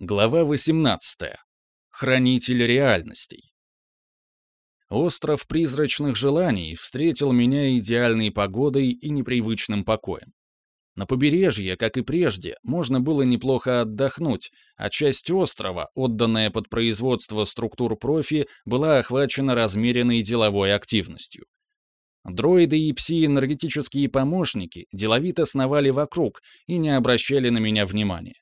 Глава 18. Хранитель реальностей. Остров призрачных желаний встретил меня идеальной погодой и непривычным покоем. На побережье, как и прежде, можно было неплохо отдохнуть, а часть острова, отданная под производство структур профи, была охвачена размеренной деловой активностью. Дроиды и пси-энергетические помощники деловито сновали вокруг и не обращали на меня внимания.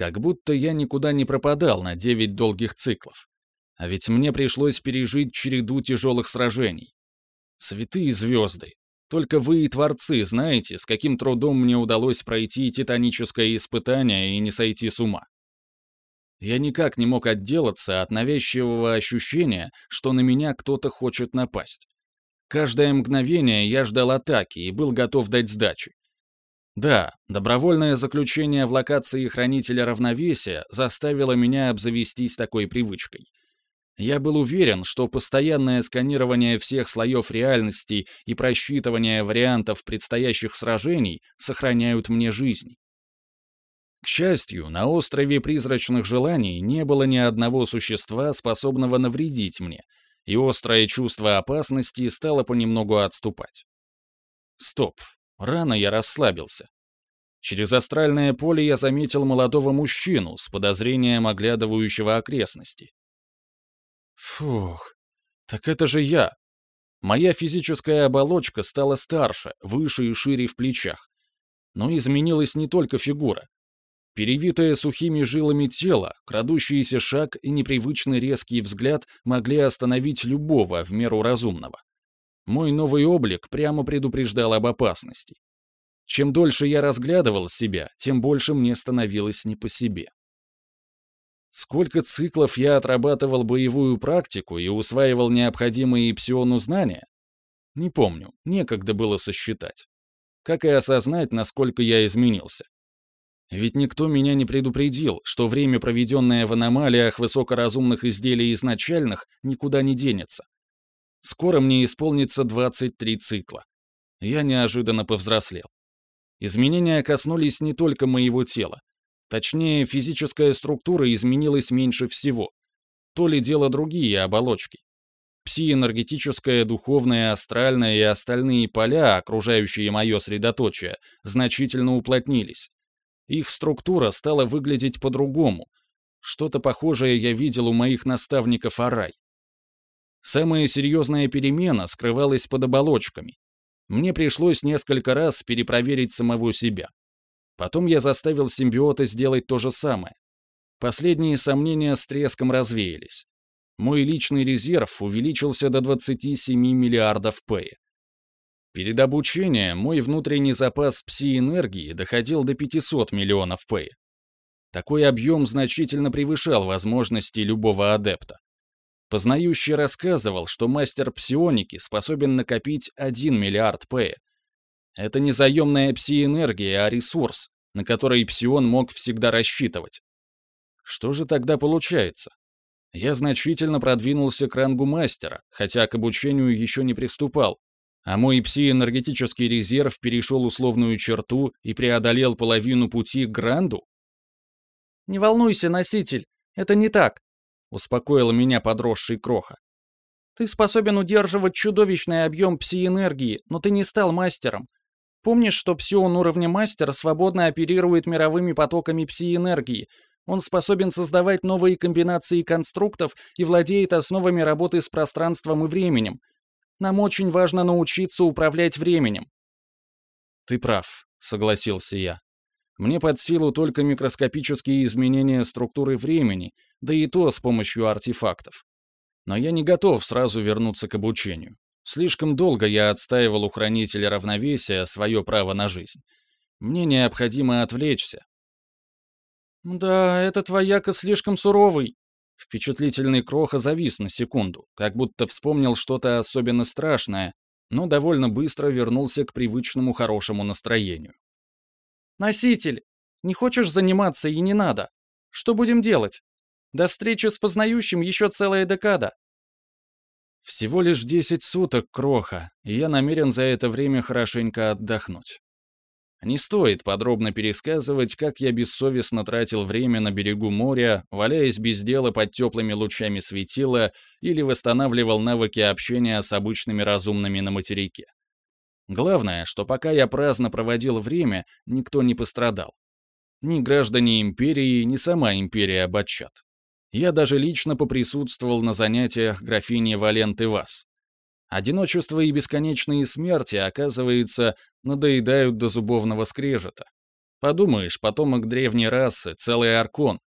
Как будто я никуда не пропадал на девять долгих циклов. А ведь мне пришлось пережить череду тяжелых сражений. Святые звезды. Только вы и творцы знаете, с каким трудом мне удалось пройти титаническое испытание и не сойти с ума. Я никак не мог отделаться от навязчивого ощущения, что на меня кто-то хочет напасть. Каждое мгновение я ждал атаки и был готов дать сдачи. Да, добровольное заключение в локации хранителя равновесия заставило меня обзавестись такой привычкой. Я был уверен, что постоянное сканирование всех слоев реальности и просчитывание вариантов предстоящих сражений сохраняют мне жизнь. К счастью, на острове призрачных желаний не было ни одного существа, способного навредить мне, и острое чувство опасности стало понемногу отступать. Стоп, Рано я расслабился. Через астральное поле я заметил молодого мужчину с подозрением оглядывающего окрестности. Фух, так это же я. Моя физическая оболочка стала старше, выше и шире в плечах. Но изменилась не только фигура. Перевитое сухими жилами тело, крадущийся шаг и непривычный резкий взгляд могли остановить любого в меру разумного. Мой новый облик прямо предупреждал об опасности. Чем дольше я разглядывал себя, тем больше мне становилось не по себе. Сколько циклов я отрабатывал боевую практику и усваивал необходимые псиону знания? Не помню, некогда было сосчитать. Как и осознать, насколько я изменился. Ведь никто меня не предупредил, что время, проведенное в аномалиях высокоразумных изделий изначальных, никуда не денется. Скоро мне исполнится 23 цикла. Я неожиданно повзрослел. Изменения коснулись не только моего тела. Точнее, физическая структура изменилась меньше всего. То ли дело другие оболочки. Псиэнергетическая, духовная, астральная и остальные поля, окружающие мое средоточие, значительно уплотнились. Их структура стала выглядеть по-другому. Что-то похожее я видел у моих наставников Арай. Самая серьезная перемена скрывалась под оболочками. Мне пришлось несколько раз перепроверить самого себя. Потом я заставил симбиота сделать то же самое. Последние сомнения с треском развеялись. Мой личный резерв увеличился до 27 миллиардов П. Перед обучением мой внутренний запас пси-энергии доходил до 500 миллионов П. Такой объем значительно превышал возможности любого адепта. Познающий рассказывал, что мастер псионики способен накопить 1 миллиард П. Это не заемная пси-энергия, а ресурс, на который псион мог всегда рассчитывать. Что же тогда получается? Я значительно продвинулся к рангу мастера, хотя к обучению еще не приступал, а мой пси-энергетический резерв перешел условную черту и преодолел половину пути к гранду? «Не волнуйся, носитель, это не так. — успокоил меня подросший Кроха. «Ты способен удерживать чудовищный объем пси-энергии, но ты не стал мастером. Помнишь, что псион уровня мастера свободно оперирует мировыми потоками пси-энергии? Он способен создавать новые комбинации конструктов и владеет основами работы с пространством и временем. Нам очень важно научиться управлять временем». «Ты прав», — согласился я. Мне под силу только микроскопические изменения структуры времени, да и то с помощью артефактов. Но я не готов сразу вернуться к обучению. Слишком долго я отстаивал у хранителя равновесия свое право на жизнь. Мне необходимо отвлечься. «Да, этот вояка слишком суровый», Впечатлительный Кроха завис на секунду, как будто вспомнил что-то особенно страшное, но довольно быстро вернулся к привычному хорошему настроению. «Носитель! Не хочешь заниматься и не надо. Что будем делать? До встречи с познающим еще целая декада». «Всего лишь десять суток, Кроха, и я намерен за это время хорошенько отдохнуть». Не стоит подробно пересказывать, как я бессовестно тратил время на берегу моря, валяясь без дела под теплыми лучами светила или восстанавливал навыки общения с обычными разумными на материке. Главное, что пока я праздно проводил время, никто не пострадал. Ни граждане империи, ни сама империя Батчат. Я даже лично поприсутствовал на занятиях графини Валенты Вас. Одиночество и бесконечные смерти, оказывается, надоедают до зубовного скрежета. Подумаешь, потомок древней расы, целый аркон.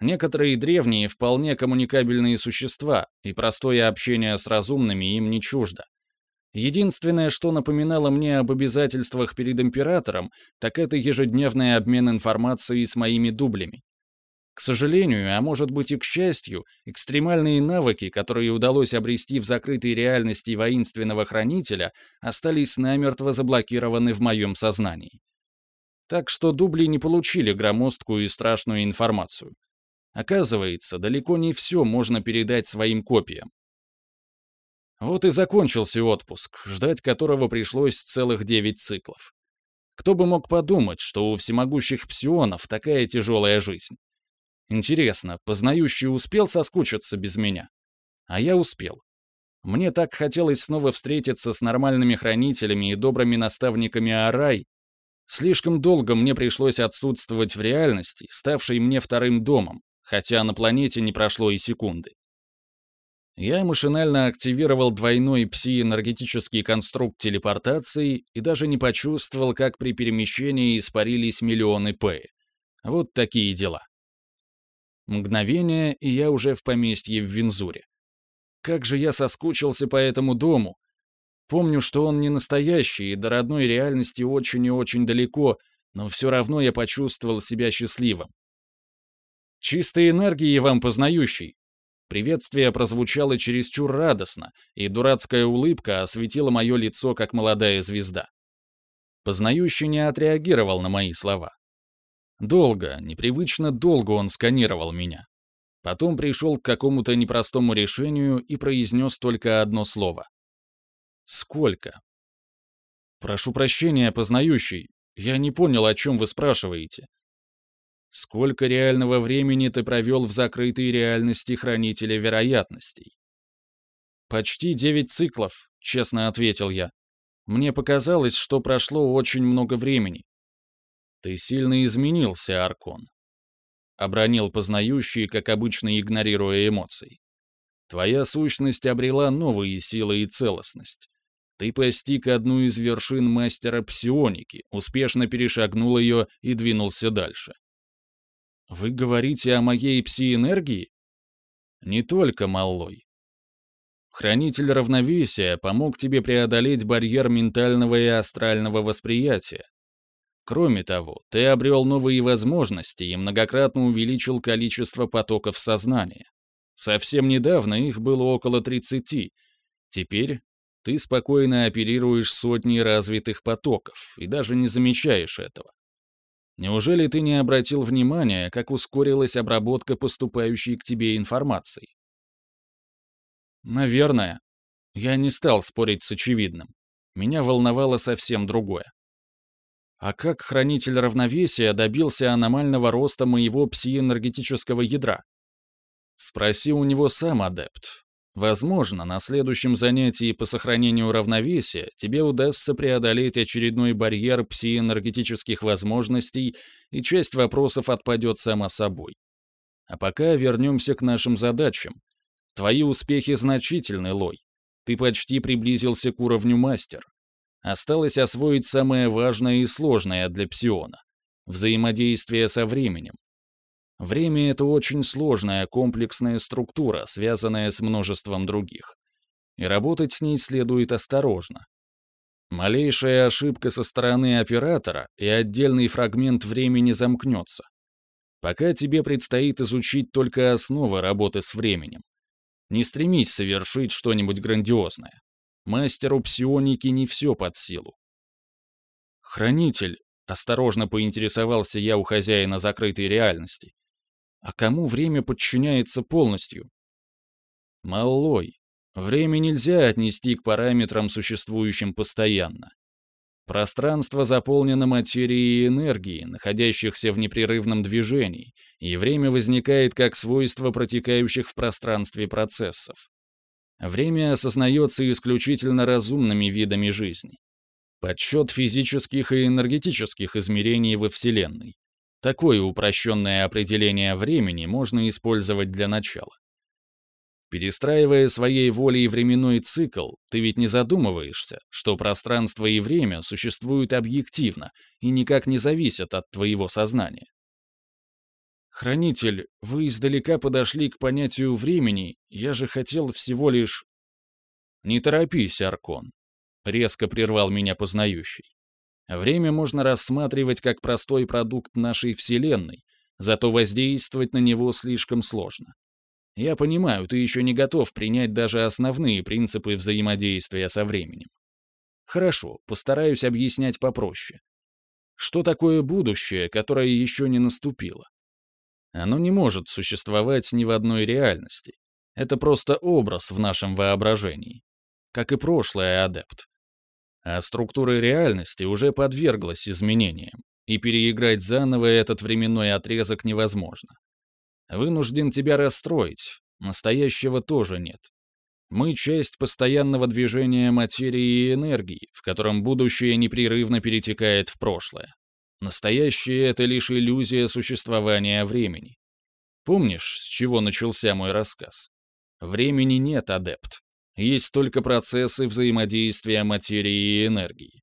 Некоторые древние вполне коммуникабельные существа, и простое общение с разумными им не чуждо. Единственное, что напоминало мне об обязательствах перед императором, так это ежедневный обмен информацией с моими дублями. К сожалению, а может быть и к счастью, экстремальные навыки, которые удалось обрести в закрытой реальности воинственного хранителя, остались намертво заблокированы в моем сознании. Так что дубли не получили громоздкую и страшную информацию. Оказывается, далеко не все можно передать своим копиям. Вот и закончился отпуск, ждать которого пришлось целых девять циклов. Кто бы мог подумать, что у всемогущих псионов такая тяжелая жизнь. Интересно, познающий успел соскучиться без меня? А я успел. Мне так хотелось снова встретиться с нормальными хранителями и добрыми наставниками Арай. Слишком долго мне пришлось отсутствовать в реальности, ставшей мне вторым домом, хотя на планете не прошло и секунды. Я машинально активировал двойной пси-энергетический конструкт телепортации и даже не почувствовал, как при перемещении испарились миллионы П. Вот такие дела. Мгновение, и я уже в поместье в Винзуре. Как же я соскучился по этому дому. Помню, что он не настоящий и до родной реальности очень и очень далеко, но все равно я почувствовал себя счастливым. «Чистой энергии вам познающий!» Приветствие прозвучало чересчур радостно, и дурацкая улыбка осветила мое лицо, как молодая звезда. Познающий не отреагировал на мои слова. Долго, непривычно долго он сканировал меня. Потом пришел к какому-то непростому решению и произнес только одно слово. «Сколько?» «Прошу прощения, познающий. Я не понял, о чем вы спрашиваете». «Сколько реального времени ты провел в закрытой реальности хранителя вероятностей?» «Почти девять циклов», — честно ответил я. «Мне показалось, что прошло очень много времени. «Ты сильно изменился, Аркон», — обронил познающий, как обычно игнорируя эмоции. «Твоя сущность обрела новые силы и целостность. Ты постиг одну из вершин мастера псионики, успешно перешагнул ее и двинулся дальше. Вы говорите о моей пси-энергии? Не только, малой. Хранитель равновесия помог тебе преодолеть барьер ментального и астрального восприятия, Кроме того, ты обрел новые возможности и многократно увеличил количество потоков сознания. Совсем недавно их было около 30. Теперь ты спокойно оперируешь сотни развитых потоков и даже не замечаешь этого. Неужели ты не обратил внимания, как ускорилась обработка поступающей к тебе информации? Наверное. Я не стал спорить с очевидным. Меня волновало совсем другое. А как хранитель равновесия добился аномального роста моего псиэнергетического ядра? Спроси у него сам, адепт. Возможно, на следующем занятии по сохранению равновесия тебе удастся преодолеть очередной барьер псиэнергетических возможностей, и часть вопросов отпадет сама собой. А пока вернемся к нашим задачам. Твои успехи значительны, Лой. Ты почти приблизился к уровню мастер. Осталось освоить самое важное и сложное для псиона — взаимодействие со временем. Время — это очень сложная комплексная структура, связанная с множеством других. И работать с ней следует осторожно. Малейшая ошибка со стороны оператора, и отдельный фрагмент времени замкнется. Пока тебе предстоит изучить только основы работы с временем. Не стремись совершить что-нибудь грандиозное. Мастеру псионики не все под силу. «Хранитель», — осторожно поинтересовался я у хозяина закрытой реальности, «а кому время подчиняется полностью?» «Малой, время нельзя отнести к параметрам, существующим постоянно. Пространство заполнено материей и энергией, находящихся в непрерывном движении, и время возникает как свойство протекающих в пространстве процессов. Время осознается исключительно разумными видами жизни. Подсчет физических и энергетических измерений во Вселенной. Такое упрощенное определение времени можно использовать для начала. Перестраивая своей волей временной цикл, ты ведь не задумываешься, что пространство и время существуют объективно и никак не зависят от твоего сознания. Хранитель, вы издалека подошли к понятию времени, я же хотел всего лишь... Не торопись, Аркон. Резко прервал меня познающий. Время можно рассматривать как простой продукт нашей Вселенной, зато воздействовать на него слишком сложно. Я понимаю, ты еще не готов принять даже основные принципы взаимодействия со временем. Хорошо, постараюсь объяснять попроще. Что такое будущее, которое еще не наступило? Оно не может существовать ни в одной реальности. Это просто образ в нашем воображении. Как и прошлое, адепт. А структура реальности уже подверглась изменениям, и переиграть заново этот временной отрезок невозможно. Вынужден тебя расстроить. Настоящего тоже нет. Мы — часть постоянного движения материи и энергии, в котором будущее непрерывно перетекает в прошлое. Настоящее — это лишь иллюзия существования времени. Помнишь, с чего начался мой рассказ? Времени нет, адепт. Есть только процессы взаимодействия материи и энергии.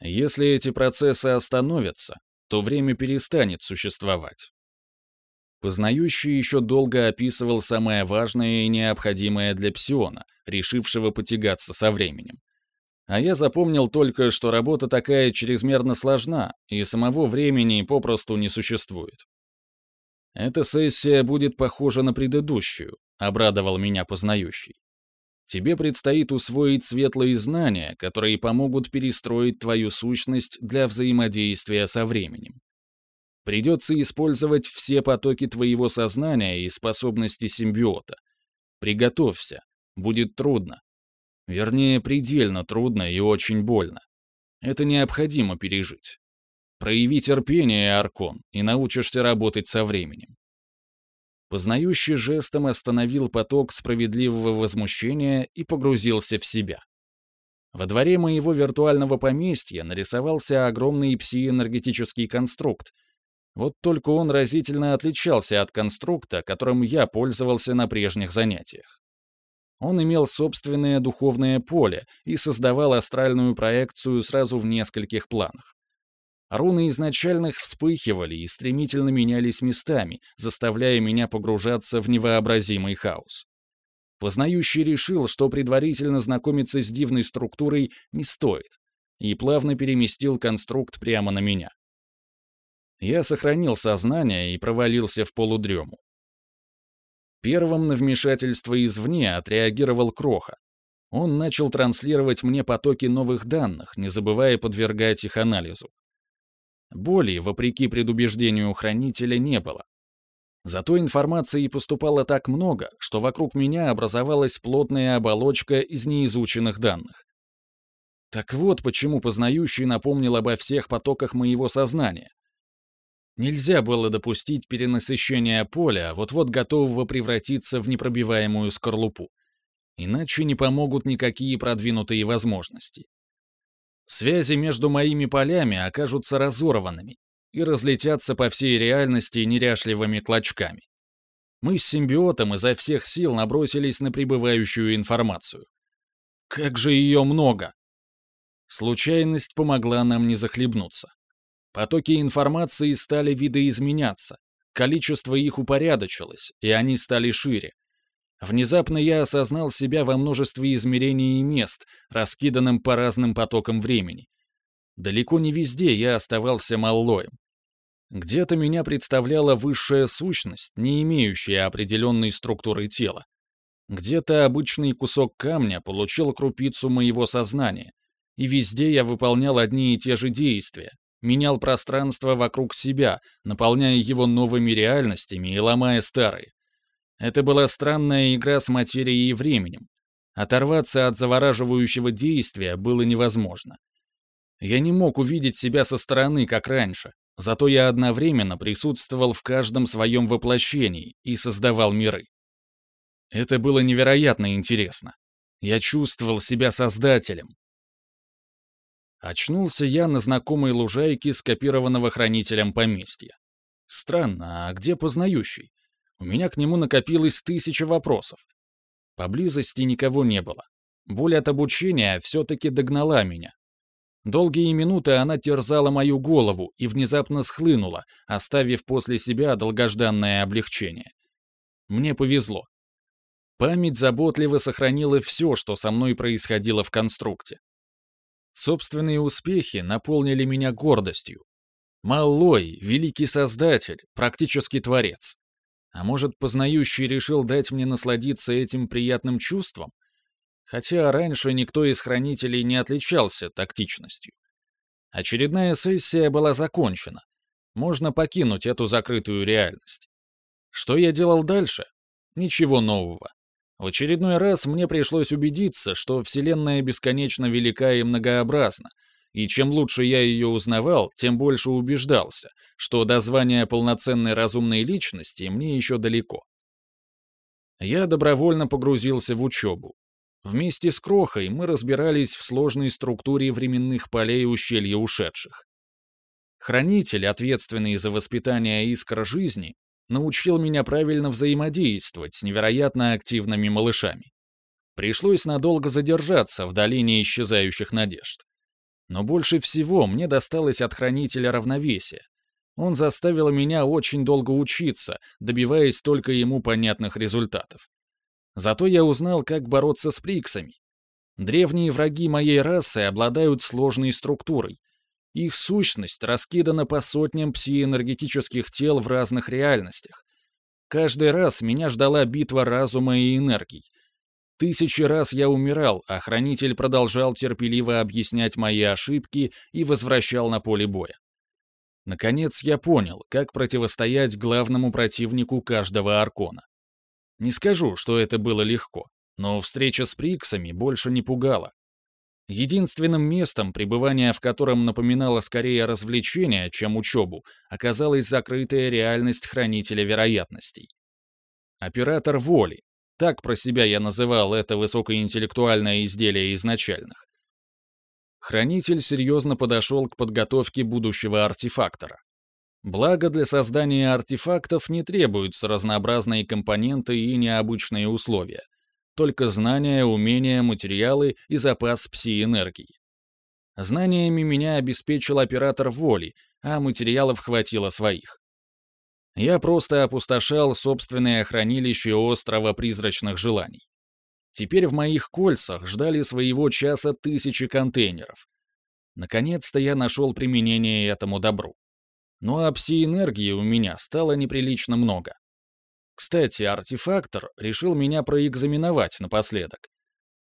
Если эти процессы остановятся, то время перестанет существовать. Познающий еще долго описывал самое важное и необходимое для псиона, решившего потягаться со временем. А я запомнил только, что работа такая чрезмерно сложна, и самого времени попросту не существует. «Эта сессия будет похожа на предыдущую», — обрадовал меня познающий. «Тебе предстоит усвоить светлые знания, которые помогут перестроить твою сущность для взаимодействия со временем. Придется использовать все потоки твоего сознания и способности симбиота. Приготовься. Будет трудно. Вернее, предельно трудно и очень больно. Это необходимо пережить. Прояви терпение, Аркон, и научишься работать со временем. Познающий жестом остановил поток справедливого возмущения и погрузился в себя. Во дворе моего виртуального поместья нарисовался огромный псиэнергетический конструкт, вот только он разительно отличался от конструкта, которым я пользовался на прежних занятиях. Он имел собственное духовное поле и создавал астральную проекцию сразу в нескольких планах. Руны изначальных вспыхивали и стремительно менялись местами, заставляя меня погружаться в невообразимый хаос. Познающий решил, что предварительно знакомиться с дивной структурой не стоит, и плавно переместил конструкт прямо на меня. Я сохранил сознание и провалился в полудрему. Первым на вмешательство извне отреагировал Кроха. Он начал транслировать мне потоки новых данных, не забывая подвергать их анализу. Боли, вопреки предубеждению хранителя, не было. Зато информации поступало так много, что вокруг меня образовалась плотная оболочка из неизученных данных. Так вот почему познающий напомнил обо всех потоках моего сознания. Нельзя было допустить перенасыщения поля, вот-вот готового превратиться в непробиваемую скорлупу. Иначе не помогут никакие продвинутые возможности. Связи между моими полями окажутся разорванными и разлетятся по всей реальности неряшливыми клочками. Мы с симбиотом изо всех сил набросились на прибывающую информацию. Как же ее много! Случайность помогла нам не захлебнуться. Потоки информации стали видоизменяться, количество их упорядочилось, и они стали шире. Внезапно я осознал себя во множестве измерений и мест, раскиданным по разным потокам времени. Далеко не везде я оставался маллоем. Где-то меня представляла высшая сущность, не имеющая определенной структуры тела. Где-то обычный кусок камня получил крупицу моего сознания, и везде я выполнял одни и те же действия, менял пространство вокруг себя, наполняя его новыми реальностями и ломая старые. Это была странная игра с материей и временем. Оторваться от завораживающего действия было невозможно. Я не мог увидеть себя со стороны, как раньше, зато я одновременно присутствовал в каждом своем воплощении и создавал миры. Это было невероятно интересно. Я чувствовал себя создателем. Очнулся я на знакомой лужайке скопированного хранителем поместья. Странно, а где познающий? У меня к нему накопилось тысяча вопросов. Поблизости никого не было. Боль от обучения все-таки догнала меня. Долгие минуты она терзала мою голову и внезапно схлынула, оставив после себя долгожданное облегчение. Мне повезло. Память заботливо сохранила все, что со мной происходило в конструкте. Собственные успехи наполнили меня гордостью. Маллой — великий создатель, практически творец. А может, познающий решил дать мне насладиться этим приятным чувством? Хотя раньше никто из хранителей не отличался тактичностью. Очередная сессия была закончена. Можно покинуть эту закрытую реальность. Что я делал дальше? Ничего нового. В очередной раз мне пришлось убедиться, что Вселенная бесконечно велика и многообразна, и чем лучше я ее узнавал, тем больше убеждался, что до звания полноценной разумной личности мне еще далеко. Я добровольно погрузился в учебу. Вместе с Крохой мы разбирались в сложной структуре временных полей ущелья ушедших. Хранитель, ответственный за воспитание искр жизни, научил меня правильно взаимодействовать с невероятно активными малышами. Пришлось надолго задержаться в долине исчезающих надежд. Но больше всего мне досталось от хранителя равновесия. Он заставил меня очень долго учиться, добиваясь только ему понятных результатов. Зато я узнал, как бороться с приксами. Древние враги моей расы обладают сложной структурой. Их сущность раскидана по сотням псиэнергетических тел в разных реальностях. Каждый раз меня ждала битва разума и энергий. Тысячи раз я умирал, а хранитель продолжал терпеливо объяснять мои ошибки и возвращал на поле боя. Наконец я понял, как противостоять главному противнику каждого аркона. Не скажу, что это было легко, но встреча с Приксами больше не пугала. Единственным местом, пребывания в котором напоминало скорее развлечение, чем учебу, оказалась закрытая реальность хранителя вероятностей. Оператор воли, так про себя я называл это высокоинтеллектуальное изделие изначальных. Хранитель серьезно подошел к подготовке будущего артефактора. Благо для создания артефактов не требуются разнообразные компоненты и необычные условия. Только знания, умения, материалы и запас пси-энергии. Знаниями меня обеспечил оператор воли, а материалов хватило своих. Я просто опустошал собственное хранилище острова призрачных желаний. Теперь в моих кольцах ждали своего часа тысячи контейнеров. Наконец-то я нашел применение этому добру. Ну а пси-энергии у меня стало неприлично много. Кстати, артефактор решил меня проэкзаменовать напоследок.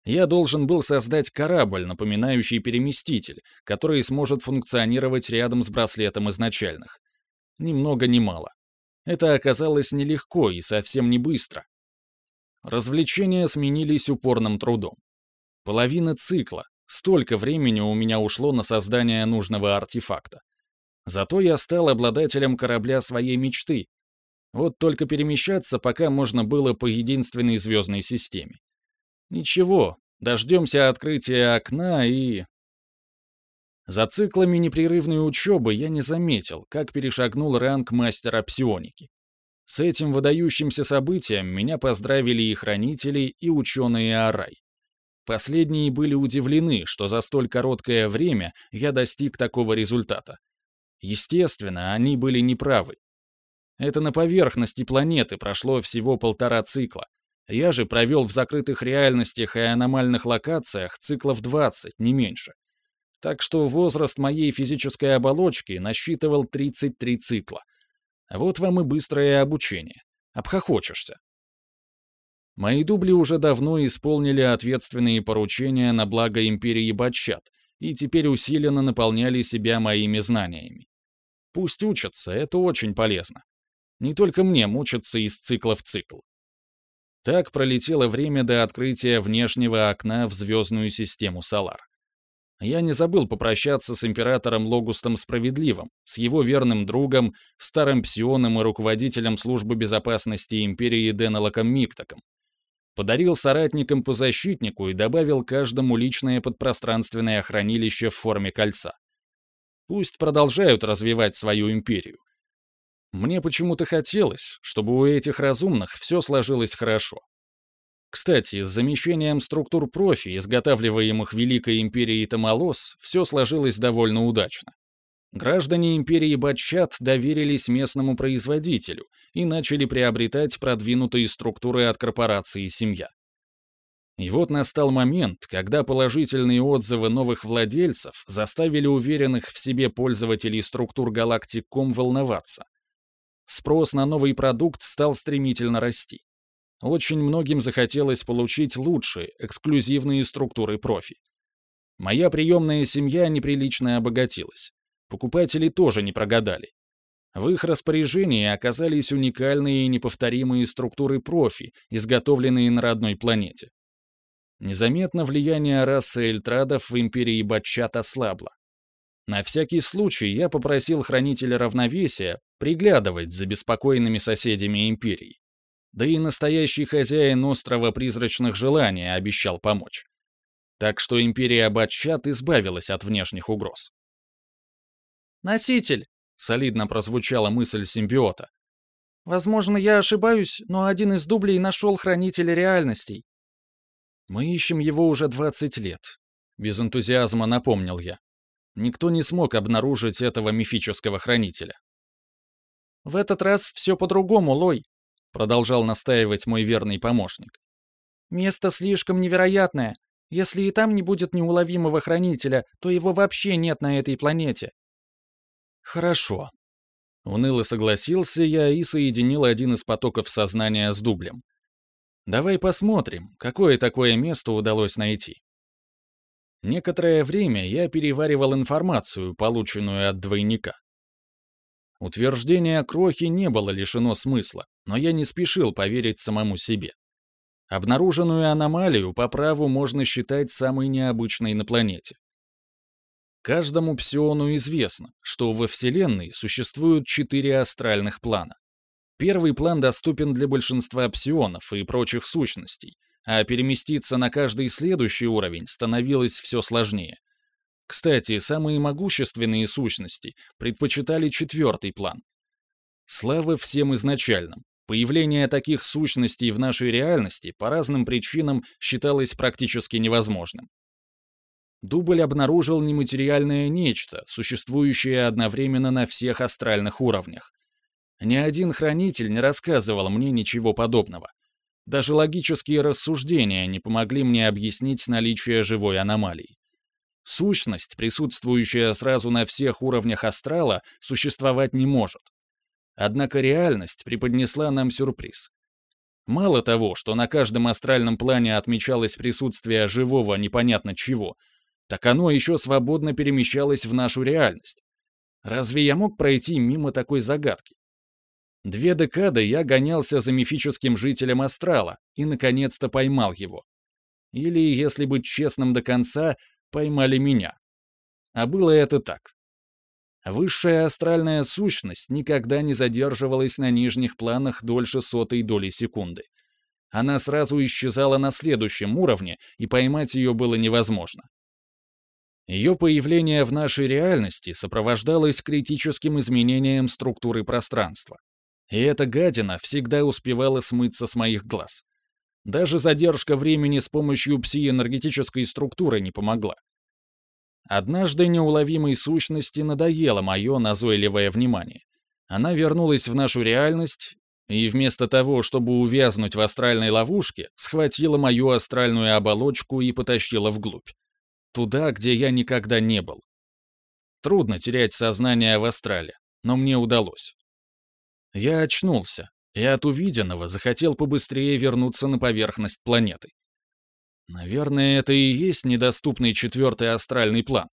Я должен был создать корабль, напоминающий переместитель, который сможет функционировать рядом с браслетом изначальных. Ни много ни мало. Это оказалось нелегко и совсем не быстро. Развлечения сменились упорным трудом. Половина цикла, столько времени у меня ушло на создание нужного артефакта. Зато я стал обладателем корабля своей мечты. Вот только перемещаться пока можно было по единственной звездной системе. Ничего, дождемся открытия окна и... За циклами непрерывной учебы я не заметил, как перешагнул ранг мастера псионики. С этим выдающимся событием меня поздравили и хранители, и ученые Арай. Последние были удивлены, что за столь короткое время я достиг такого результата. Естественно, они были неправы. Это на поверхности планеты прошло всего полтора цикла. Я же провел в закрытых реальностях и аномальных локациях циклов 20, не меньше так что возраст моей физической оболочки насчитывал 33 цикла. Вот вам и быстрое обучение. Обхохочешься. Мои дубли уже давно исполнили ответственные поручения на благо империи Батчат и теперь усиленно наполняли себя моими знаниями. Пусть учатся, это очень полезно. Не только мне мучиться из цикла в цикл. Так пролетело время до открытия внешнего окна в звездную систему Солар. Я не забыл попрощаться с императором Логустом Справедливым, с его верным другом, старым псионом и руководителем службы безопасности империи Денелоком Миктоком. Подарил соратникам по защитнику и добавил каждому личное подпространственное хранилище в форме кольца. Пусть продолжают развивать свою империю. Мне почему-то хотелось, чтобы у этих разумных все сложилось хорошо. Кстати, с замещением структур профи, изготавливаемых Великой империей Тамалос, все сложилось довольно удачно. Граждане империи Батчат доверились местному производителю и начали приобретать продвинутые структуры от корпорации «Семья». И вот настал момент, когда положительные отзывы новых владельцев заставили уверенных в себе пользователей структур Галактик.ком волноваться. Спрос на новый продукт стал стремительно расти. Очень многим захотелось получить лучшие, эксклюзивные структуры профи. Моя приемная семья неприлично обогатилась. Покупатели тоже не прогадали. В их распоряжении оказались уникальные и неповторимые структуры профи, изготовленные на родной планете. Незаметно влияние расы Эльтрадов в империи Батчат ослабло. На всякий случай я попросил хранителя равновесия приглядывать за беспокойными соседями империи. Да и настоящий хозяин острова призрачных желаний обещал помочь. Так что империя Батчат избавилась от внешних угроз. «Носитель!» — солидно прозвучала мысль симбиота. «Возможно, я ошибаюсь, но один из дублей нашел хранителя реальностей». «Мы ищем его уже 20 лет», — без энтузиазма напомнил я. Никто не смог обнаружить этого мифического хранителя. «В этот раз все по-другому, Лой продолжал настаивать мой верный помощник. Место слишком невероятное. Если и там не будет неуловимого хранителя, то его вообще нет на этой планете. Хорошо. Уныло согласился я и соединил один из потоков сознания с дублем. Давай посмотрим, какое такое место удалось найти. Некоторое время я переваривал информацию, полученную от двойника. Утверждение Крохи не было лишено смысла, но я не спешил поверить самому себе. Обнаруженную аномалию по праву можно считать самой необычной на планете. Каждому псиону известно, что во Вселенной существуют четыре астральных плана. Первый план доступен для большинства псионов и прочих сущностей, а переместиться на каждый следующий уровень становилось все сложнее. Кстати, самые могущественные сущности предпочитали четвертый план. Слава всем изначальным. Появление таких сущностей в нашей реальности по разным причинам считалось практически невозможным. Дубль обнаружил нематериальное нечто, существующее одновременно на всех астральных уровнях. Ни один хранитель не рассказывал мне ничего подобного. Даже логические рассуждения не помогли мне объяснить наличие живой аномалии. Сущность, присутствующая сразу на всех уровнях астрала, существовать не может. Однако реальность преподнесла нам сюрприз. Мало того, что на каждом астральном плане отмечалось присутствие живого непонятно чего, так оно еще свободно перемещалось в нашу реальность. Разве я мог пройти мимо такой загадки? Две декады я гонялся за мифическим жителем астрала и наконец-то поймал его. Или, если быть честным до конца, поймали меня. А было это так. Высшая астральная сущность никогда не задерживалась на нижних планах дольше сотой доли секунды. Она сразу исчезала на следующем уровне, и поймать ее было невозможно. Ее появление в нашей реальности сопровождалось критическим изменением структуры пространства. И эта гадина всегда успевала смыться с моих глаз. Даже задержка времени с помощью псиэнергетической структуры не помогла. Однажды неуловимой сущности надоело мое назойливое внимание. Она вернулась в нашу реальность и вместо того, чтобы увязнуть в астральной ловушке, схватила мою астральную оболочку и потащила вглубь. Туда, где я никогда не был. Трудно терять сознание в астрале, но мне удалось. Я очнулся, и от увиденного захотел побыстрее вернуться на поверхность планеты. Наверное, это и есть недоступный четвертый астральный план.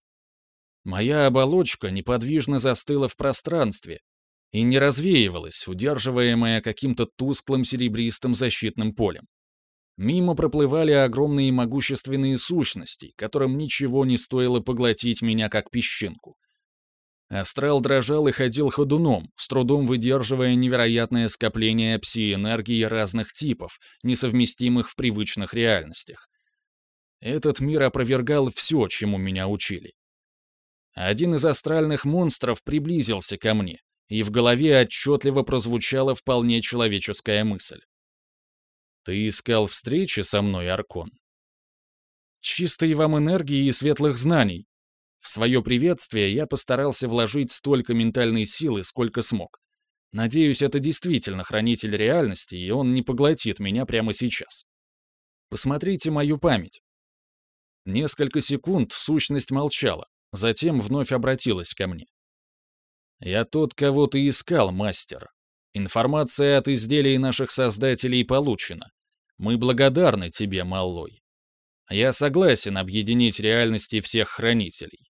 Моя оболочка неподвижно застыла в пространстве и не развеивалась, удерживаемая каким-то тусклым серебристым защитным полем. Мимо проплывали огромные могущественные сущности, которым ничего не стоило поглотить меня как песчинку. Астрал дрожал и ходил ходуном, с трудом выдерживая невероятное скопление пси-энергии разных типов, несовместимых в привычных реальностях. Этот мир опровергал все, чему меня учили. Один из астральных монстров приблизился ко мне, и в голове отчетливо прозвучала вполне человеческая мысль. «Ты искал встречи со мной, Аркон?» «Чистой вам энергии и светлых знаний», в свое приветствие я постарался вложить столько ментальной силы, сколько смог. Надеюсь, это действительно хранитель реальности, и он не поглотит меня прямо сейчас. Посмотрите мою память. Несколько секунд сущность молчала, затем вновь обратилась ко мне. «Я тот, кого ты искал, мастер. Информация от изделий наших создателей получена. Мы благодарны тебе, Маллой. Я согласен объединить реальности всех хранителей.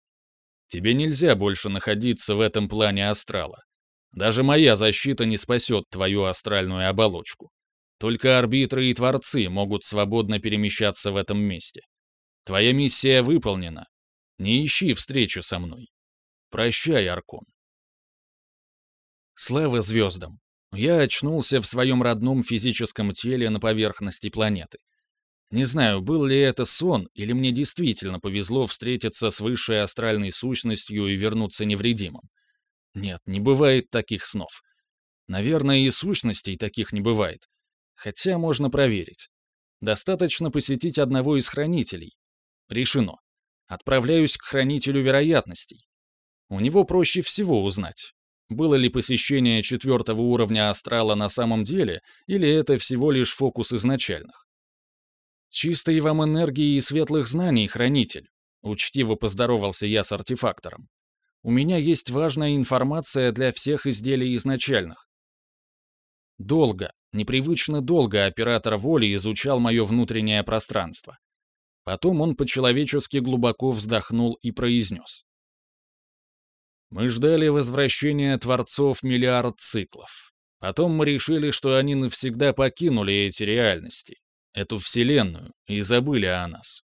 Тебе нельзя больше находиться в этом плане астрала. Даже моя защита не спасет твою астральную оболочку. Только арбитры и творцы могут свободно перемещаться в этом месте. Твоя миссия выполнена. Не ищи встречу со мной. Прощай, Аркон. Слава звездам. Я очнулся в своем родном физическом теле на поверхности планеты. Не знаю, был ли это сон, или мне действительно повезло встретиться с высшей астральной сущностью и вернуться невредимым. Нет, не бывает таких снов. Наверное, и сущностей таких не бывает. Хотя можно проверить. Достаточно посетить одного из хранителей. Решено. Отправляюсь к хранителю вероятностей. У него проще всего узнать, было ли посещение четвертого уровня астрала на самом деле, или это всего лишь фокус изначальных. «Чистой вам энергии и светлых знаний, хранитель», — учтиво поздоровался я с артефактором. «У меня есть важная информация для всех изделий изначальных». Долго, непривычно долго оператор воли изучал мое внутреннее пространство. Потом он по-человечески глубоко вздохнул и произнес. «Мы ждали возвращения Творцов миллиард циклов. Потом мы решили, что они навсегда покинули эти реальности, эту Вселенную, и забыли о нас.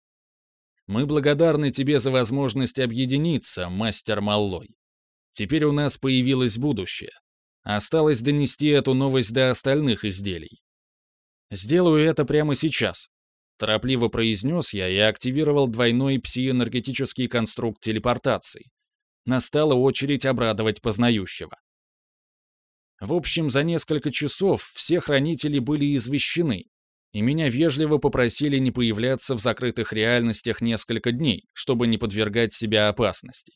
Мы благодарны тебе за возможность объединиться, мастер Маллой. Теперь у нас появилось будущее. Осталось донести эту новость до остальных изделий. Сделаю это прямо сейчас. Торопливо произнес я и активировал двойной псиэнергетический конструкт телепортации. Настала очередь обрадовать познающего. В общем, за несколько часов все хранители были извещены, и меня вежливо попросили не появляться в закрытых реальностях несколько дней, чтобы не подвергать себя опасности.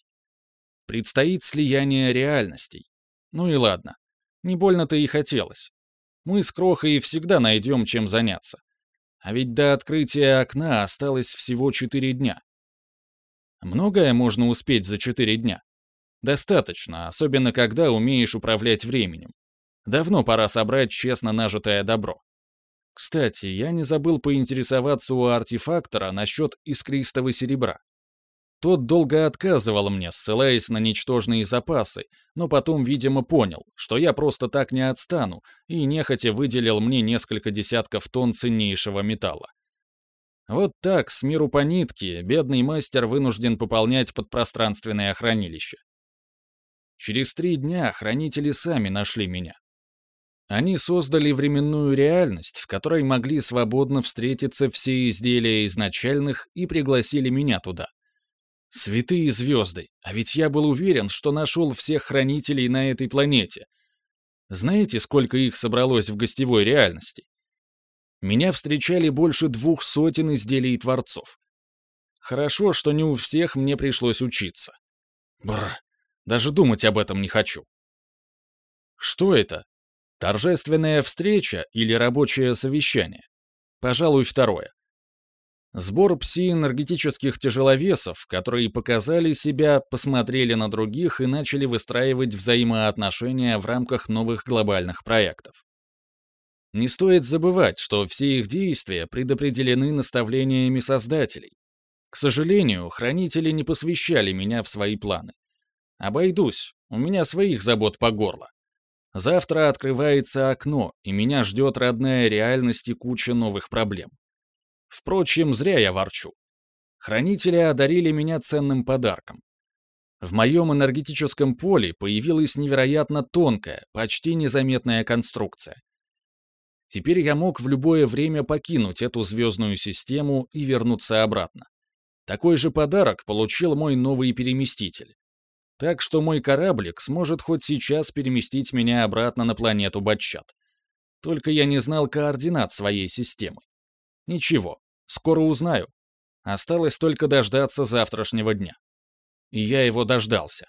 Предстоит слияние реальностей. Ну и ладно, не больно-то и хотелось. Мы с Крохой всегда найдем чем заняться. А ведь до открытия окна осталось всего четыре дня. Многое можно успеть за четыре дня. Достаточно, особенно когда умеешь управлять временем. Давно пора собрать честно нажитое добро. Кстати, я не забыл поинтересоваться у артефактора насчет искристого серебра. Тот долго отказывал мне, ссылаясь на ничтожные запасы, но потом, видимо, понял, что я просто так не отстану, и нехотя выделил мне несколько десятков тонн ценнейшего металла. Вот так, с миру по нитке, бедный мастер вынужден пополнять подпространственное хранилище. Через три дня хранители сами нашли меня. Они создали временную реальность, в которой могли свободно встретиться все изделия изначальных и пригласили меня туда. Святые звезды, а ведь я был уверен, что нашел всех хранителей на этой планете. Знаете, сколько их собралось в гостевой реальности? Меня встречали больше двух сотен изделий творцов. Хорошо, что не у всех мне пришлось учиться. Бррр, даже думать об этом не хочу. Что это? Торжественная встреча или рабочее совещание? Пожалуй, второе. Сбор пси-энергетических тяжеловесов, которые показали себя, посмотрели на других и начали выстраивать взаимоотношения в рамках новых глобальных проектов. Не стоит забывать, что все их действия предопределены наставлениями создателей. К сожалению, хранители не посвящали меня в свои планы. Обойдусь, у меня своих забот по горло. Завтра открывается окно, и меня ждет родная реальность и куча новых проблем. Впрочем, зря я ворчу. Хранители одарили меня ценным подарком. В моем энергетическом поле появилась невероятно тонкая, почти незаметная конструкция. Теперь я мог в любое время покинуть эту звездную систему и вернуться обратно. Такой же подарок получил мой новый переместитель. Так что мой кораблик сможет хоть сейчас переместить меня обратно на планету Батчат. Только я не знал координат своей системы. Ничего, скоро узнаю. Осталось только дождаться завтрашнего дня. И я его дождался.